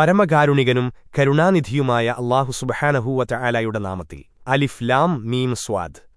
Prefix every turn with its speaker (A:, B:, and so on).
A: പരമകാരുണികനും കരുണാനിധിയുമായ അള്ളാഹു സുബഹാനഹൂവറ്റ ആലായുടെ നാമത്തിൽ. അലിഫ് ലാം മീം സ്വാദ്.